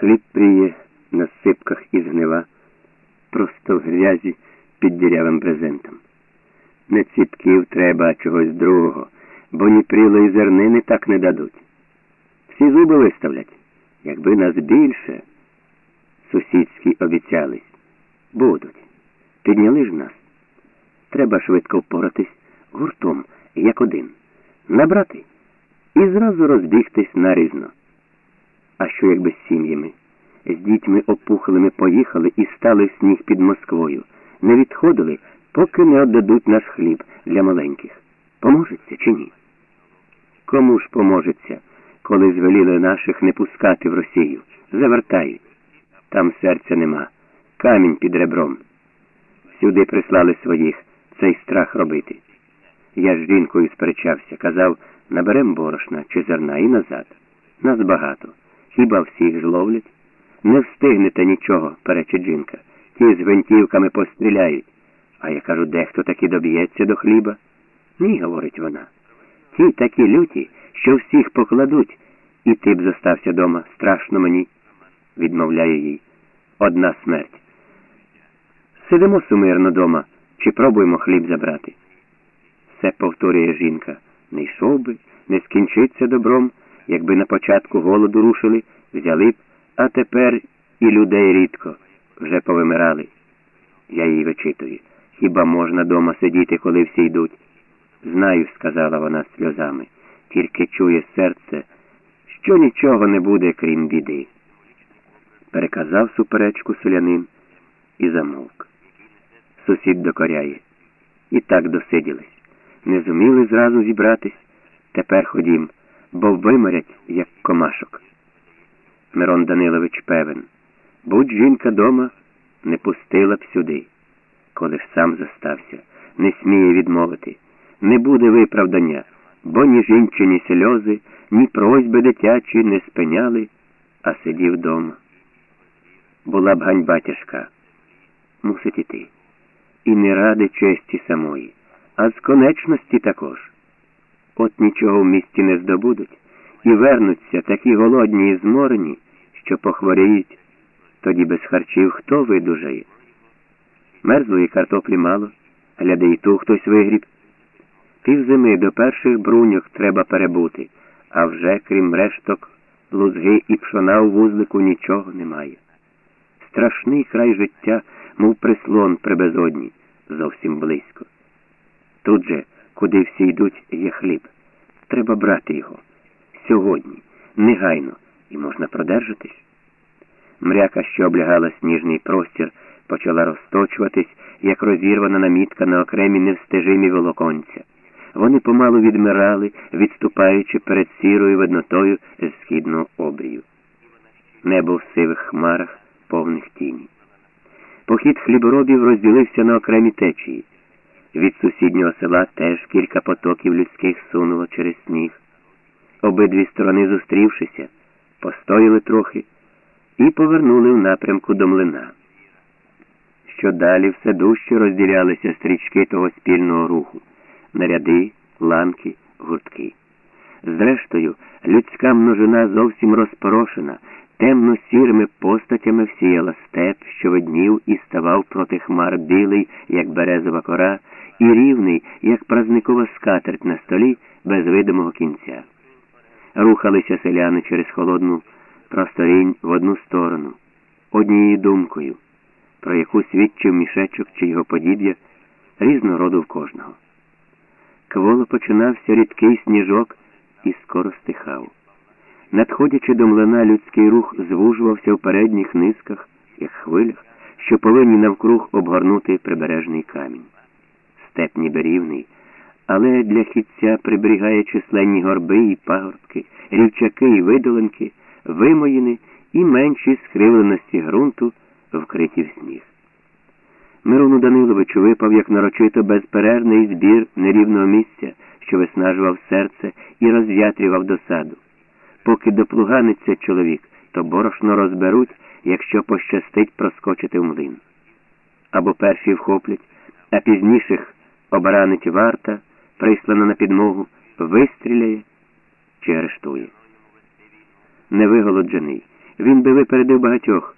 Хліб пріє на сипках із гнива, просто в грязі під дірявим брезентом. Не ціпків треба, чогось другого, бо ні прілої зернини так не дадуть. Всі зуби виставлять, якби нас більше, сусідські обіцялись. Будуть. Підняли ж нас. Треба швидко впоратись гуртом, як один, набрати і зразу розбігтись нарізно. А що якби з сім'ями? З дітьми опухлими поїхали і стали сніг під Москвою, не відходили, поки не віддадуть наш хліб для маленьких. Поможеться чи ні? Кому ж поможеться, коли звеліли наших не пускати в Росію? Завертають. Там серця нема, камінь під ребром. Сюди прислали своїх цей страх робити. Я з жінкою сперечався, казав, наберем борошна чи зерна і назад. Нас багато. Хіба всіх зловлять? Не встигнете нічого, перечить жінка. Ті з гвинтівками постріляють. А я кажу, дехто таки доб'ється до хліба. Ні, говорить вона. Ті такі люті, що всіх покладуть, і ти б зостався дома. Страшно мені, відмовляє їй. Одна смерть. Сидимо сумирно дома, чи пробуємо хліб забрати. Все повторює жінка. Не йшов би, не скінчиться добром, якби на початку голоду рушили, взяли б, а тепер і людей рідко вже повимирали. Я їй вичитую. Хіба можна дома сидіти, коли всі йдуть? Знаю, сказала вона сльозами, тільки чує серце, що нічого не буде, крім біди. Переказав суперечку селянин і замовк. Сусід докоряє. І так досиділись. Не зуміли зразу зібратись. Тепер ходім, бо виморять, як комашок. Мирон Данилович певен. Будь жінка дома, не пустила б сюди. Коли ж сам застався, не сміє відмовити. Не буде виправдання, бо ні жінчині сльози, ні просьби дитячі не спиняли, а сидів дома. Була б ганьба тяжка. Мусить іти. І не ради честі самої, а з конечності також. От нічого в місті не здобудуть, і вернуться такі голодні і зморені, що похворіють, тоді без харчів хто видужає. Мерзлої картоплі мало, гляди і ту хтось вигріб. Півзими до перших бруньок треба перебути, а вже, крім решток, лузги і пшона у вузлику нічого немає. Страшний край життя, мов прислон при безодні, зовсім близько. Тут же, куди всі йдуть, є хліб. Треба брати його. Сьогодні, негайно, і можна продержатись. Мряка, що облягала сніжний простір, почала розточуватись, як розірвана намітка на окремі невстежимі волоконця. Вони помалу відмирали, відступаючи перед сірою виднотою з східного обрію. Небо в сивих хмарах, повних тіні. Похід хліборобів розділився на окремі течії. Від сусіднього села теж кілька потоків людських сунуло через сніг. Обидві сторони, зустрівшися, постояли трохи і повернули в напрямку до млина. Що далі все дужче розділялися стрічки того спільного руху наряди, ланки, гуртки. Зрештою, людська множина зовсім розпорошена, темно сірими постатями всіяла степ, що виднів і ставав проти хмар білий, як березова кора, і рівний, як празникова скатерть на столі без видимого кінця. Рухалися селяни через холодну просторінь в одну сторону, однією думкою, про яку свідчив мішечок чи його подіб'я різного роду в кожного. Кволо починався рідкий сніжок і скоро стихав. Надходячи до млина, людський рух звужувався в передніх низках, як хвилях, що повинні навкруг обгорнути прибережний камінь. Степ ніби але для хідця приберігає численні горби і пагорбки, рівчаки і видолинки, вимоїни і менші скривленості ґрунту, вкриті в сніг. Мирону Даниловичу випав як нарочито безперервний збір нерівного місця, що виснажував серце і розв'ятрював досаду. Поки доплуганиться чоловік, то борошно розберуть, якщо пощастить проскочити в млин. Або перші вхоплять, а пізніших обаранить варта, прислана на підмогу, вистріляє чи арештує. Невиголоджений, він би випередив багатьох.